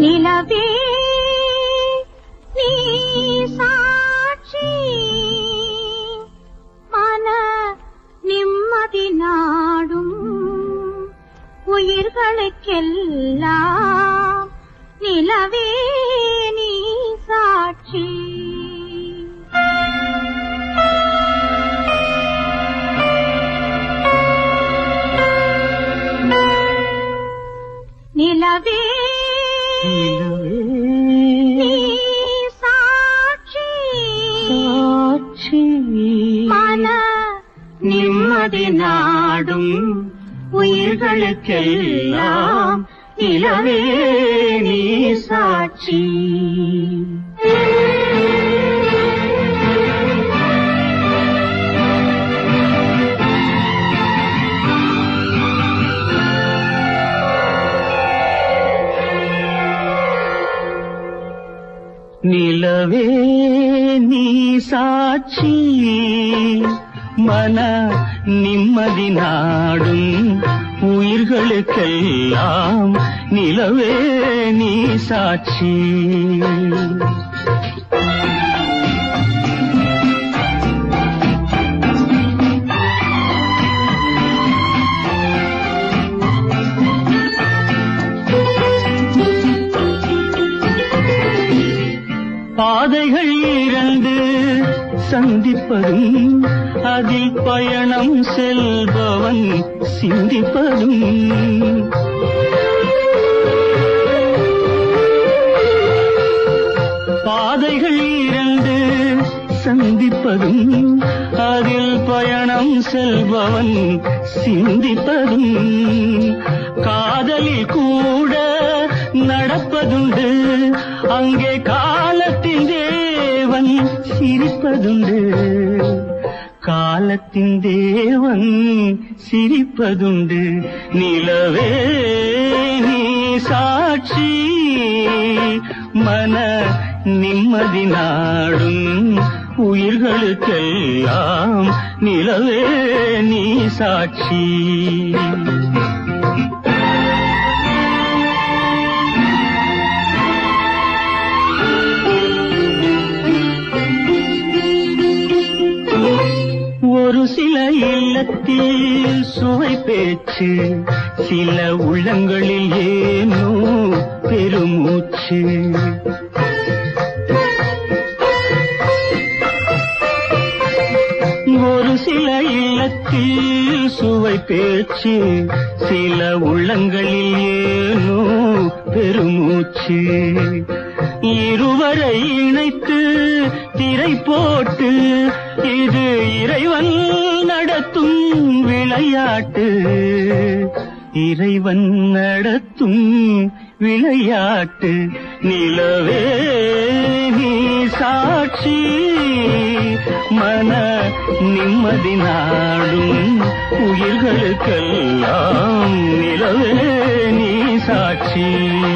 நிலவே நீ சாட்சி. மன நிம்மதி நாடும் உயிர்களுக்கெல்லாம் நிலவே நீ சாட்சி. நிலவே நீ சாட்சி சாட்சி மன நிம்மதி நாடும் உயிர்களுக்கெல்லாம் நிலவே நிலவே நீ சாட்சி. மன நிம்மதி நாடும் உயிர்களுக்கெல்லாம் நிலவே நீ சாட்சி. பாதைகள் இரண்டு சந்திப்பதும் அதில் பயணம் செல்பவன் சிந்திப்பதும். பாதைகள் இரண்டு சந்திப்பதும் அதில் பயணம் செல்பவன் சிந்திப்பதும். காதலில் கூட நடப்பதுண்டு. அங்கே காலத்தின் தேவன் சிரிப்பதுண்டு. காலத்தின் தேவன் சிரிப்பதுண்டு. நிலவே நீ சாட்சி மன நிம்மதி நாடும் உயிர்களுக்கெல்லாம் நிலவே நீ சாட்சி. இல்லத்தில் சுவை பேச்சு சில உள்ளங்களில் ஏனோ பெருமூச்சு. ஒரு சில இல்லத்தில் சுவை பேச்சு சில உள்ளங்களில் ஏனோ பெருமூச்சு. இருவரை இணைத்து திரை போட்டு இது இறைவன் நடத்தும் விளையாட்டு. இறைவன் நடத்தும் விளையாட்டு. நிலவே நீ சாட்சி. மன நிம்மதி நாடும் உயிர்களுக்கெல்லாம் நிலவே நீ சாட்சி.